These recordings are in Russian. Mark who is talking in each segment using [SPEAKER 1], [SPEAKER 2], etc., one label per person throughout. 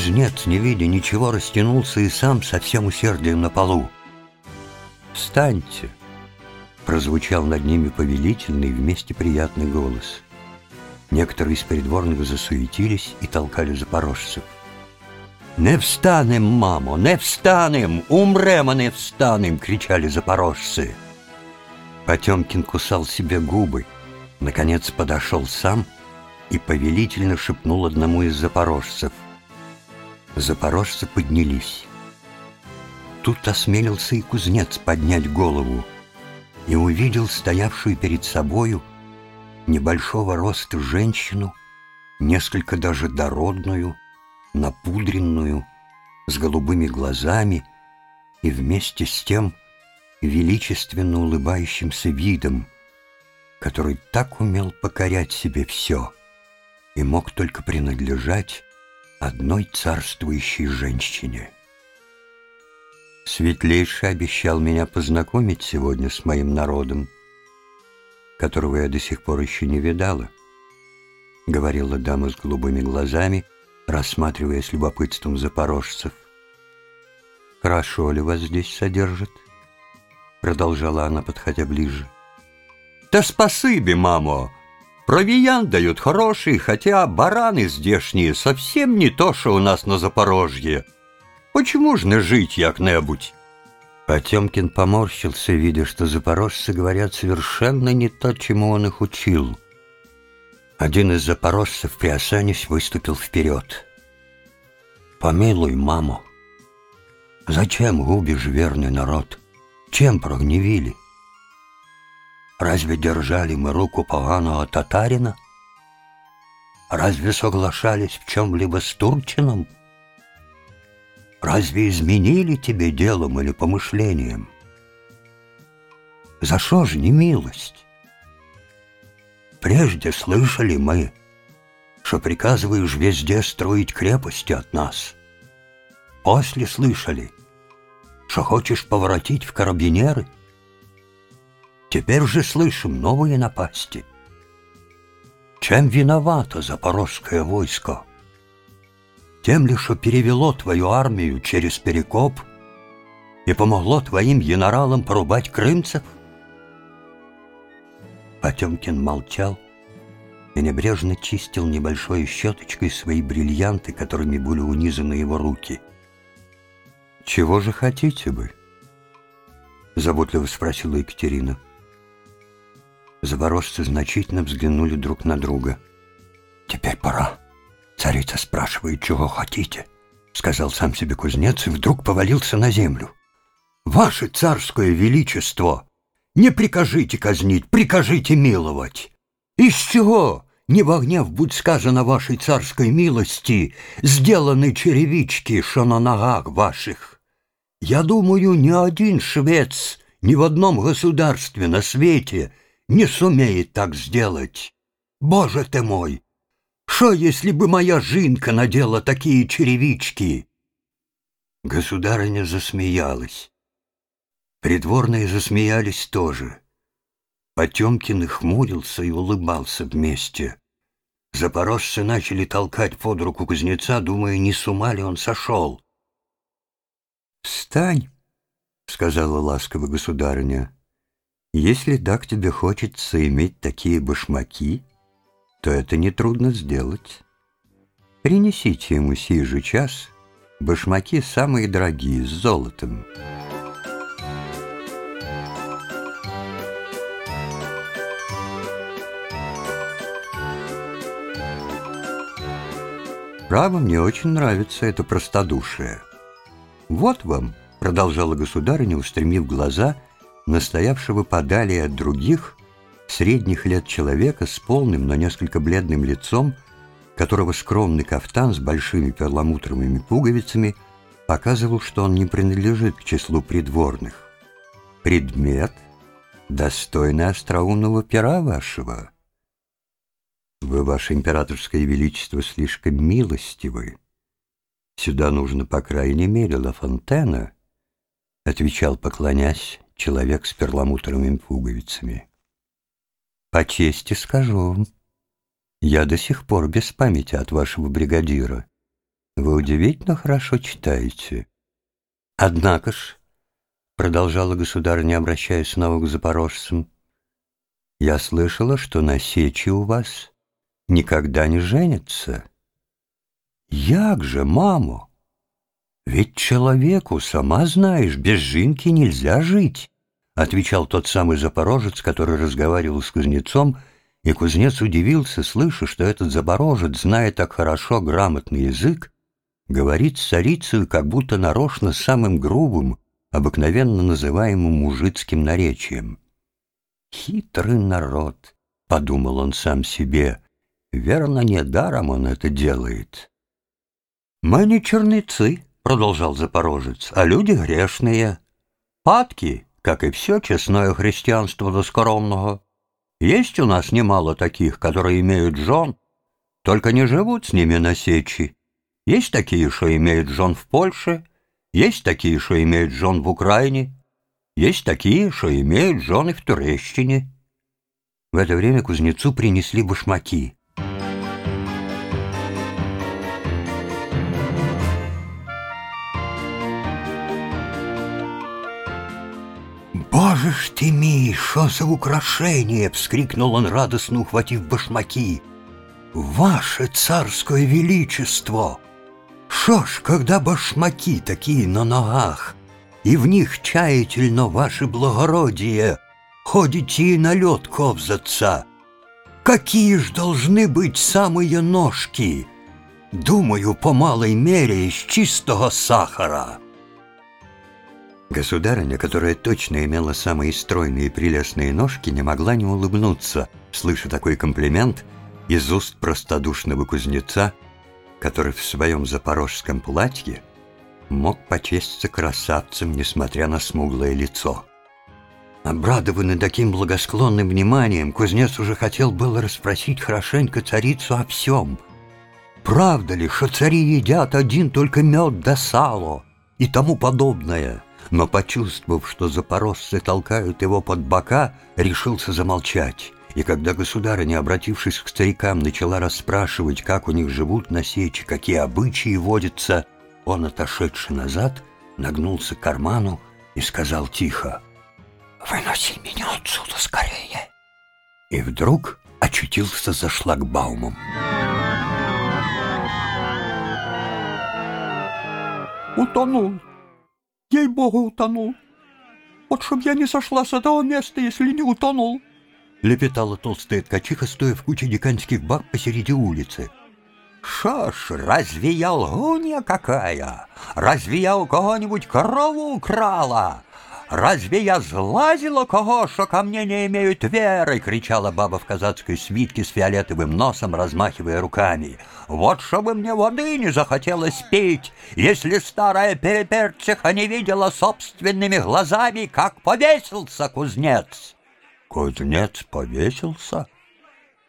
[SPEAKER 1] Кузнец, не видя ничего, растянулся и сам со всем усердием на полу. «Встаньте!» — прозвучал над ними повелительный вместе приятный голос. Некоторые из придворных засуетились и толкали запорожцев. «Не встанем, мамо, не встанем! Умрем, а не встанем!» — кричали запорожцы. Потемкин кусал себе губы. Наконец подошел сам и повелительно шепнул одному из запорожцев. Запорожцы поднялись. Тут осмелился и кузнец поднять голову и увидел стоявшую перед собою небольшого роста женщину, несколько даже дородную, напудренную, с голубыми глазами и вместе с тем величественно улыбающимся видом, который так умел покорять себе все и мог только принадлежать одной царствующей женщине. Светлейший обещал меня познакомить сегодня с моим народом, которого я до сих пор еще не видала, говорила дама с голубыми глазами, рассматривая с любопытством запорожцев. «Хорошо ли вас здесь содержат?» Продолжала она, подходя ближе. «Да спасибо, мамо! Провиант дают хороший, хотя бараны здешние совсем не то, что у нас на Запорожье. Почему ж не жить як-небудь?» Потемкин поморщился, видя, что запорожцы говорят совершенно не то, чему он их учил. Один из запорожцев, приосанясь, выступил вперед. «Помилуй, маму, зачем губишь верный народ? Чем прогневили? Разве держали мы руку поганого татарина? Разве соглашались в чем-либо с Турчином?» Разве изменили тебе делом или помышлением? За что же не милость? Прежде слышали мы, что приказываешь везде строить крепости от нас. После слышали, что хочешь поворотить в карабинеры. Теперь же слышим новые напасти. Чем виновато запорожское войско? тем лишь, что перевело твою армию через Перекоп и помогло твоим генералам порубать крымцев? Потемкин молчал и небрежно чистил небольшой щеточкой свои бриллианты, которыми были унизаны его руки. «Чего же хотите вы?» — заботливо спросила Екатерина. Запорожцы значительно взглянули друг на друга. «Теперь пора», «Царица спрашивает, чего хотите», — сказал сам себе кузнец и вдруг повалился на землю. «Ваше царское величество! Не прикажите казнить, прикажите миловать! Из чего, не во гнев будь сказано вашей царской милости, сделаны черевички, что на ногах ваших? Я думаю, ни один швец ни в одном государстве на свете не сумеет так сделать. Боже ты мой!» Что, если бы моя жинка надела такие черевички?» Государыня засмеялась. Придворные засмеялись тоже. Потемкин хмурился и улыбался вместе. Запорожцы начали толкать под руку кузнеца, думая, не с ума ли он сошел. «Встань», — сказала ласково государыня. «Если так тебе хочется иметь такие башмаки, то это нетрудно сделать. Принесите ему сей же час башмаки самые дорогие, с золотом. Право, мне очень нравится это простодушие. Вот вам, продолжала государыня, устремив глаза на стоявшего подали от других средних лет человека с полным, но несколько бледным лицом, которого скромный кафтан с большими перламутровыми пуговицами показывал, что он не принадлежит к числу придворных. Предмет, достойный остроумного пера вашего. Вы, ваше императорское величество, слишком милостивы. Сюда нужно, по крайней мере, Ла Фонтена, отвечал, поклонясь, человек с перламутровыми пуговицами. По чести скажу, я до сих пор без памяти от вашего бригадира. Вы удивительно хорошо читаете. Однако ж, продолжала государыня, обращаясь снова к запорожцам, я слышала, что на сечи у вас никогда не женятся. Як же, мамо? Ведь человеку, сама знаешь, без жинки нельзя жить, отвечал тот самый запорожец, который разговаривал с кузнецом, и кузнец удивился, слыша, что этот запорожец, зная так хорошо грамотный язык, говорит с царицей как будто нарочно самым грубым, обыкновенно называемым мужицким наречием. «Хитрый народ», — подумал он сам себе, — «верно, недаром он это делает». «Мы не черницы», — продолжал Запорожец, — «а люди грешные. Падки, как и все честное христианство до скоромного. Есть у нас немало таких, которые имеют жен, только не живут с ними на сечи. Есть такие, что имеют жен в Польше, есть такие, что имеют жен в Украине, есть такие, что имеют жены в Турещине. В это время кузнецу принесли башмаки. «Боже ж ты мій, что за украшение!» — вскрикнул он, радостно ухватив башмаки. «Ваше царское величество! Шо ж, когда башмаки такие на ногах, и в них чаятельно ваше благородие, ходите и на лед ковзаться. Какие ж должны быть самые ножки? Думаю, по малой мере из чистого сахара. Государыня, которая точно имела самые стройные и прелестные ножки, не могла не улыбнуться, слыша такой комплимент из уст простодушного кузнеца, который в своем запорожском платье мог почесться красавцем, несмотря на смуглое лицо. Обрадованный таким благосклонным вниманием, кузнец уже хотел было расспросить хорошенько царицу о всем. Правда ли, что цари едят один только мед да сало и тому подобное? Но, почувствовав, что запорожцы толкают его под бока, решился замолчать. И когда государыня, обратившись к старикам, начала расспрашивать, как у них живут на сече, какие обычаи водятся, он, отошедший назад, нагнулся к карману и сказал тихо «Выноси меня отсюда скорее!» И вдруг очутился за шлагбаумом.
[SPEAKER 2] «Утонул! Ей-богу, утонул! Вот чтоб я не сошла с этого места, если не утонул!»
[SPEAKER 1] Лепетала толстая ткачиха, стоя в куче деканских бак посереди улицы.
[SPEAKER 3] Ж, разве я лгунья какая? Разве я у кого-нибудь корову украла? Разве я злазила кого, что ко мне не имеют веры?» — кричала баба в казацкой свитке с фиолетовым носом, размахивая руками. «Вот чтобы мне воды не захотелось пить, если старая переперчиха не видела собственными глазами, как повесился кузнец!»
[SPEAKER 1] «Кузнец повесился?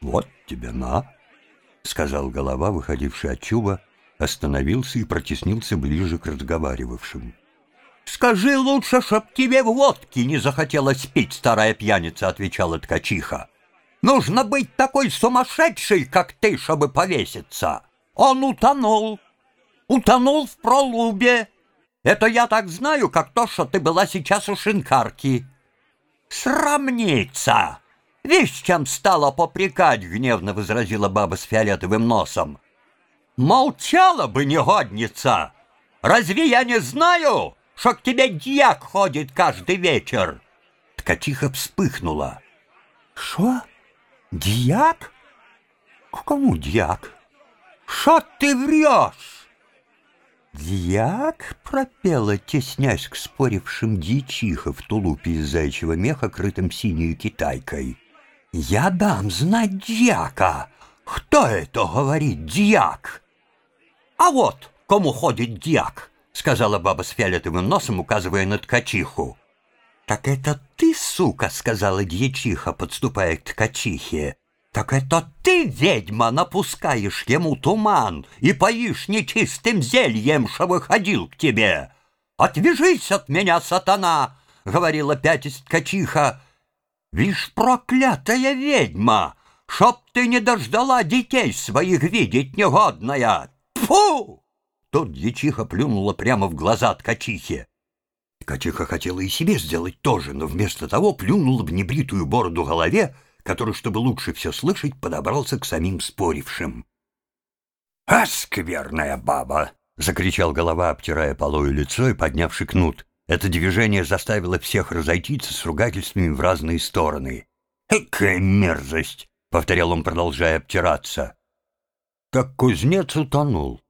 [SPEAKER 1] Вот тебе на!» — сказал голова, выходивший от чуба, остановился и протеснился ближе к разговаривавшим.
[SPEAKER 3] «Скажи лучше, чтоб тебе водки не захотелось пить, старая пьяница», — отвечала ткачиха. «Нужно быть такой сумасшедшей, как ты, чтобы повеситься. Он утонул. Утонул в пролубе. Это я так знаю, как то, что ты была сейчас у шинкарки. Срамница!» «Вишь, чем стала попрекать!» — гневно возразила баба с фиолетовым носом. «Молчала бы, негодница! Разве я не знаю, что к тебе дьяк ходит каждый вечер?»
[SPEAKER 1] Ткачиха вспыхнула.
[SPEAKER 3] «Что? Дьяк? К кому дьяк? Что ты врешь?»
[SPEAKER 1] «Дьяк?» — пропела, теснясь к спорившим дьячиха в тулупе из зайчьего меха, крытым синей китайкой.
[SPEAKER 3] Я дам знать дьяка. Кто это говорит дьяк? А вот кому ходит дьяк, сказала баба с фиолетовым носом, указывая на ткачиху. Так это ты, сука, сказала дьячиха, подступая к ткачихе. Так это ты, ведьма, напускаешь ему туман и поишь нечистым зельем, что выходил к тебе. Отвяжись от меня, сатана, говорила пятясь ткачиха. Вишь, проклятая ведьма, чтоб ты не дождала детей своих видеть негодная! Фу! Тот дьячиха плюнула прямо в глаза ткачихе. Ткачиха хотела и себе сделать то же, но вместо того плюнула в небритую бороду голове, который, чтобы лучше все слышать, подобрался к самим спорившим. «А, скверная баба!» — закричал голова, обтирая полою лицо и поднявший кнут. Это движение заставило всех разойтиться с ругательствами в разные стороны. «Экая мерзость!» — повторял он, продолжая обтираться. «Как кузнец утонул.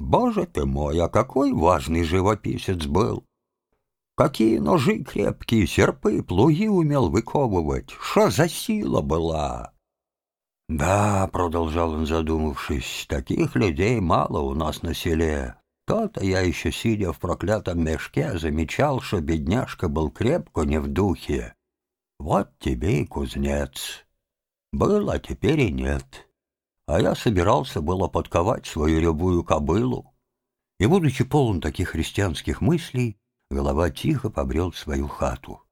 [SPEAKER 3] Боже ты мой, а какой важный живописец был! Какие ножи крепкие, серпы, плуги умел выковывать! Что за сила была!» «Да», — продолжал он, задумавшись, — «таких людей мало у нас на селе. То-то я еще, сидя в проклятом мешке, замечал, что бедняжка был крепко не в духе. Вот тебе и кузнец. Было, теперь и нет. А я собирался было подковать свою любую кобылу. И, будучи полон таких христианских мыслей, голова тихо побрел в свою хату.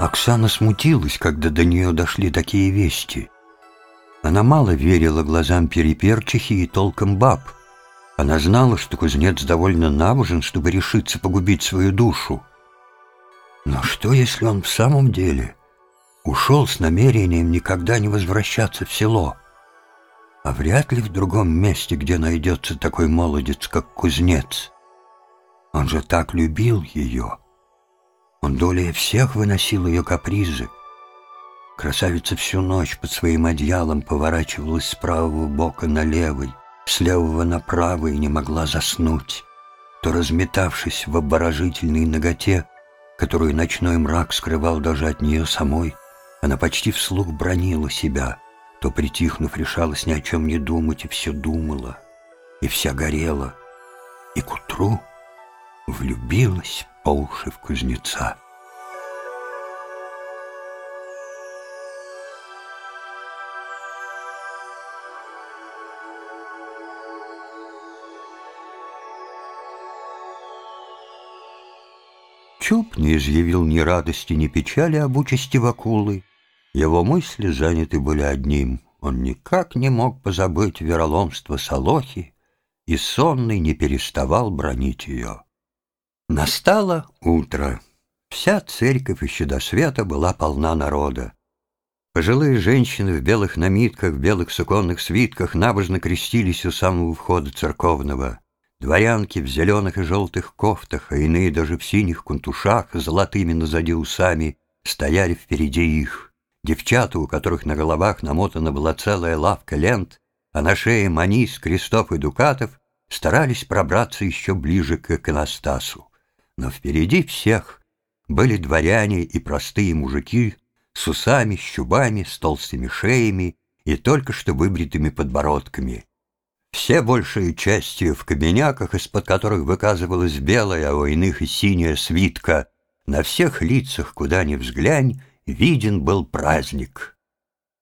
[SPEAKER 1] Оксана смутилась, когда до нее дошли такие вести. Она мало верила глазам переперчихи и толком баб. Она знала, что кузнец довольно набожен, чтобы решиться погубить свою душу. Но что, если он в самом деле ушел с намерением никогда не возвращаться в село? А вряд ли в другом месте, где найдется такой молодец, как кузнец. Он же так любил ее. Он долей всех выносил ее капризы. Красавица всю ночь под своим одеялом поворачивалась с правого бока на левый, с левого на правый и не могла заснуть. То разметавшись в обворожительной ноготе, которую ночной мрак скрывал даже от нее самой, она почти вслух бронила себя, то, притихнув, решалась ни о чем не думать и все думала, и вся горела, и к утру влюбилась по уши в кузнеца. Чуб не изъявил ни радости, ни печали об участи Вакулы. Его мысли заняты были одним. Он никак не мог позабыть вероломство Солохи, и сонный не переставал бронить ее. Настало утро. Вся церковь еще до света была полна народа. Пожилые женщины в белых намитках, в белых суконных свитках набожно крестились у самого входа церковного. Дворянки в зеленых и желтых кофтах, а иные даже в синих кунтушах, золотыми назади усами, стояли впереди их. Девчата, у которых на головах намотана была целая лавка лент, а на шее манис, крестов и дукатов, старались пробраться еще ближе к иконостасу но впереди всех были дворяне и простые мужики с усами, щубами, с толстыми шеями и только что выбритыми подбородками. Все большей частью в кабиняках, из-под которых выказывалась белая, а у иных и синяя свитка, на всех лицах, куда ни взглянь, виден был праздник.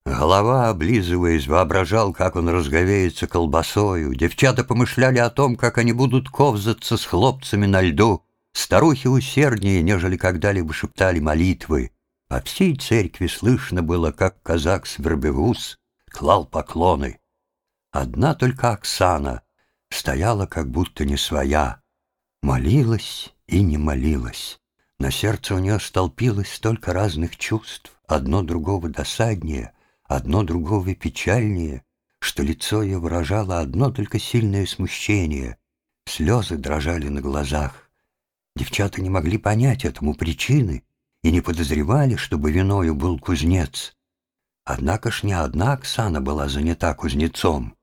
[SPEAKER 1] Голова, облизываясь, воображал, как он разговеется колбасою. Девчата помышляли о том, как они будут ковзаться с хлопцами на льду. Старухи усерднее, нежели когда-либо шептали молитвы. По всей церкви слышно было, как казак Свербевус клал поклоны. Одна только Оксана стояла как будто не своя, молилась и не молилась. На сердце у нее столпилось столько разных чувств, одно другого досаднее, одно другого печальнее, что лицо ее выражало одно только сильное смущение, слезы дрожали на глазах. Девчата не могли понять этому причины и не подозревали, чтобы виною был кузнец. Однако ж не одна Оксана была занята кузнецом.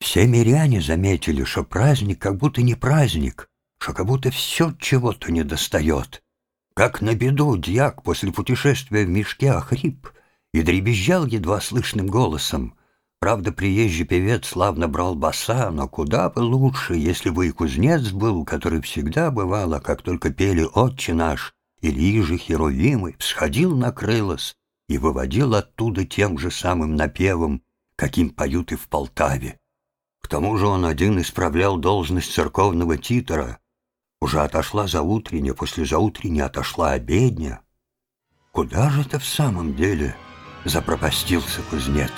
[SPEAKER 1] Все миряне заметили, что праздник как будто не праздник, что как будто все чего-то недостает. Как на беду дьяк после путешествия в мешке охрип и дребезжал едва слышным голосом — Правда, приезжий певец славно брал баса, но куда бы лучше, если бы и кузнец был, который всегда бывало, как только пели «Отче наш» или «Иже Херувимы», всходил на крылос и выводил оттуда тем же самым напевом, каким поют и в Полтаве. К тому же он один исправлял должность церковного титора. Уже отошла заутренняя, после заутренней отошла обедня. Куда же это в самом деле запропастился кузнец?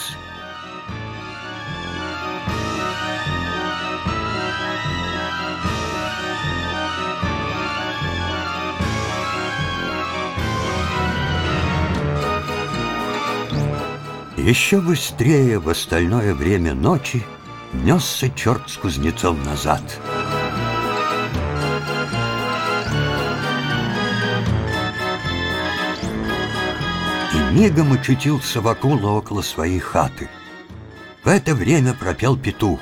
[SPEAKER 1] Еще быстрее в остальное время ночи несся черт с кузнецом назад. И мигом очутился Вакула около своей хаты. В это время пропел петух.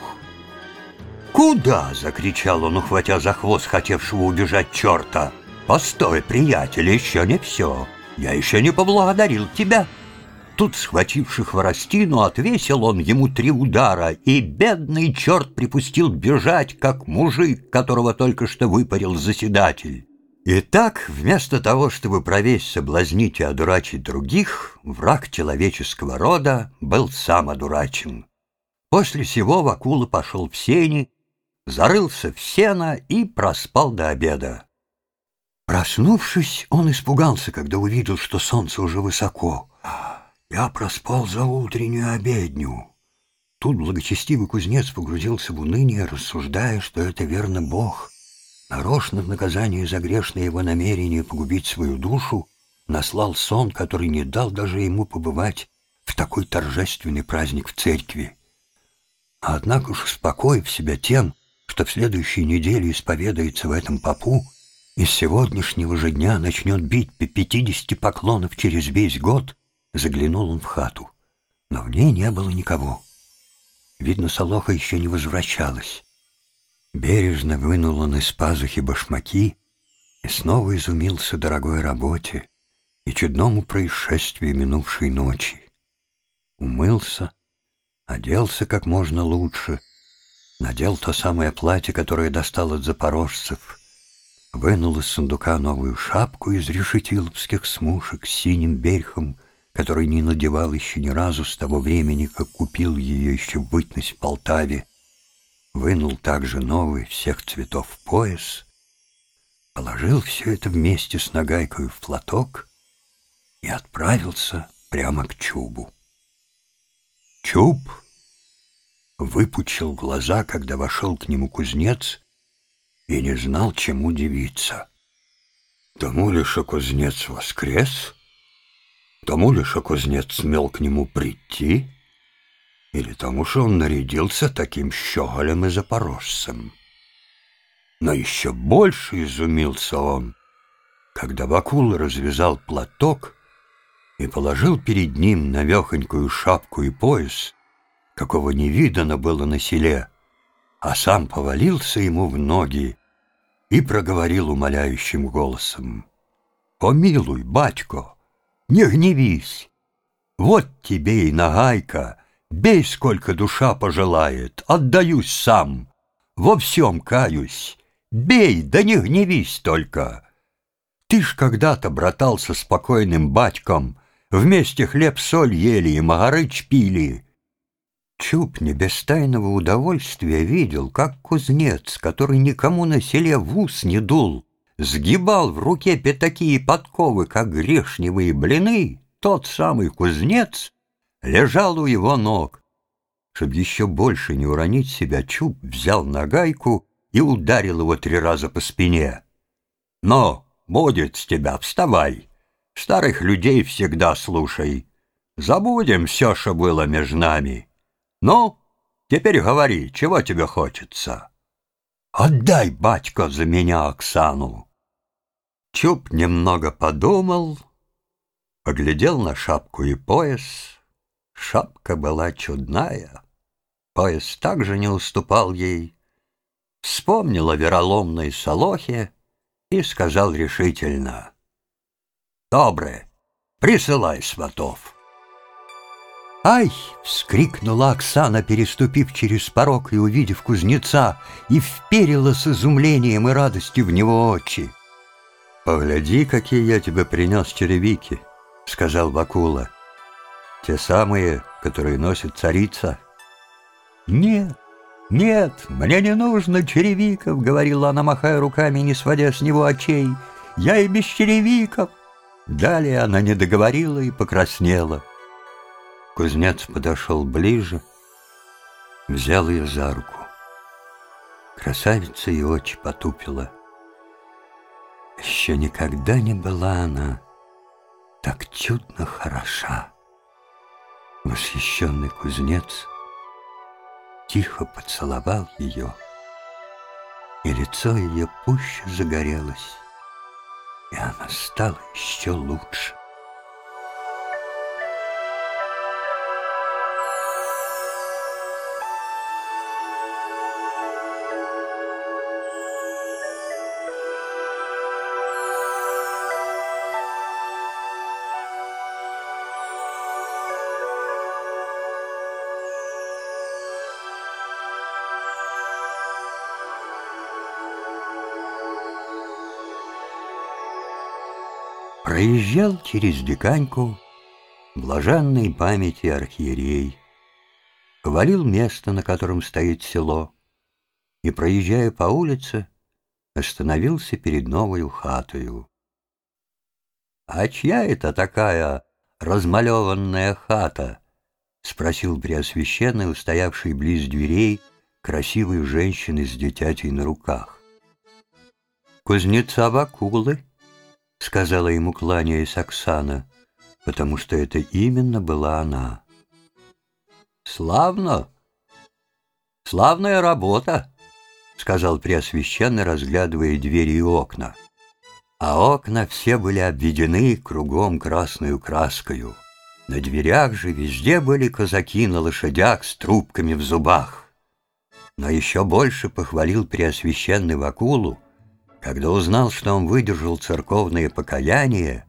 [SPEAKER 1] «Куда?» — закричал он, ухватя за хвост хотевшего убежать черта. «Постой, приятель, еще не все. Я еще не поблагодарил тебя». Тут, схвативший хворостину, отвесил он ему три удара, и бедный черт припустил бежать, как мужик, которого только что выпарил заседатель. И так, вместо того, чтобы провесь соблазнить и одурачить других, враг человеческого рода был сам одурачен. После сего Вакула пошел в сени, зарылся в сено и проспал до обеда. Проснувшись, он испугался, когда увидел, что солнце уже высоко. Я проспал за утреннюю обедню. Тут благочестивый кузнец погрузился в уныние, рассуждая, что это верно Бог. Нарочно в наказание за грешное его намерение погубить свою душу наслал сон, который не дал даже ему побывать в такой торжественный праздник в церкви. А однако уж успокоив себя тем, что в следующей неделе исповедается в этом попу, и с сегодняшнего же дня начнет бить по пятидесяти поклонов через весь год, Заглянул он в хату, но в ней не было никого. Видно, Солоха еще не возвращалась. Бережно вынул он из пазухи башмаки и снова изумился дорогой работе и чудному происшествию минувшей ночи. Умылся, оделся как можно лучше, надел то самое платье, которое достал от запорожцев, вынул из сундука новую шапку из решетиловских смушек с синим берхом который не надевал еще ни разу с того времени, как купил ее еще в бытность в Полтаве, вынул также новый всех цветов пояс, положил все это вместе с нагайкой в платок и отправился прямо к Чубу. Чуб выпучил глаза, когда вошел к нему кузнец, и не знал, чему удивиться. Тому ли, что кузнец воскрес — Тому ли, что кузнец смел к нему прийти, или тому, что он нарядился таким щеголем и запорожцем. Но еще больше изумился он, когда Бакул развязал платок и положил перед ним навехонькую шапку и пояс, какого не видано было на селе, а сам повалился ему в ноги и проговорил умоляющим голосом. «Помилуй, батько!» Не гневись. Вот тебе и нагайка, бей, сколько душа пожелает, отдаюсь сам, во всем каюсь. Бей, да не гневись только. Ты ж когда-то братался спокойным батьком, вместе хлеб-соль ели и магарыч пили. Чуб не без тайного удовольствия видел, как кузнец, который никому на селе в ус не дул, сгибал в руке пятаки и подковы, как грешневые блины, тот самый кузнец лежал у его ног. Чтоб еще больше не уронить себя, Чуб взял нагайку и ударил его три раза по спине. «Но, будет с тебя, вставай! Старых людей всегда слушай. Забудем все, что было между нами. Ну, теперь говори, чего тебе хочется?» «Отдай, батько, за меня Оксану!» Чуб немного подумал, поглядел на шапку и пояс. Шапка была чудная, пояс также не уступал ей. Вспомнил о вероломной Солохе и сказал решительно. «Добре, присылай сватов». «Ай!» — вскрикнула Оксана, переступив через порог и увидев кузнеца, и вперила с изумлением и радостью в него очи. «Погляди, какие я тебе принес черевики», — сказал Бакула. «Те самые, которые носит царица». «Нет, «Нет, мне не нужно черевиков», — говорила она, махая руками, не сводя с него очей. «Я и без черевиков». Далее она не договорила и покраснела. Кузнец подошел ближе, взял ее за руку. Красавица и очи потупила. Еще никогда не была она так чудно хороша. Восхищенный кузнец тихо поцеловал ее, и лицо ее пуще загорелось, и она стала еще лучше. Проезжал через Диканьку блаженной памяти архиерей, хвалил место, на котором стоит село, и, проезжая по улице, остановился перед новою хатою. «А чья это такая размалеванная хата?» — спросил Преосвященный, устоявший близ дверей, красивой женщины с дитятей на руках. «Кузнеца Вакулы», — сказала ему, кланяясь Оксана, потому что это именно была она. «Славно! Славная работа!» — сказал Преосвященный, разглядывая двери и окна. А окна все были обведены кругом красную краскою. На дверях же везде были казаки на лошадях с трубками в зубах. Но еще больше похвалил Преосвященный Вакулу, когда узнал, что он выдержал церковное покаяние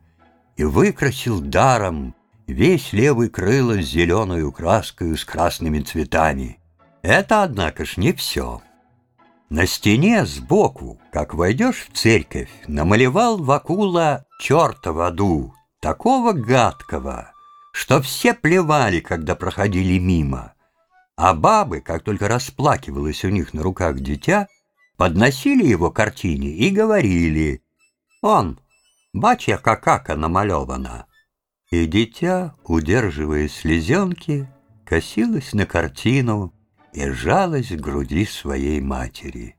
[SPEAKER 1] и выкрасил даром весь левый крыло с зеленую краской с красными цветами. Это, однако ж, не все. На стене сбоку, как войдешь в церковь, намалевал Вакула черта в аду, такого гадкого, что все плевали, когда проходили мимо. А бабы, как только расплакивалось у них на руках дитя, подносили его картине и говорили «Он, бачья какака намалевана». И дитя, удерживая слезенки, косилось на картину и жалось к груди своей матери.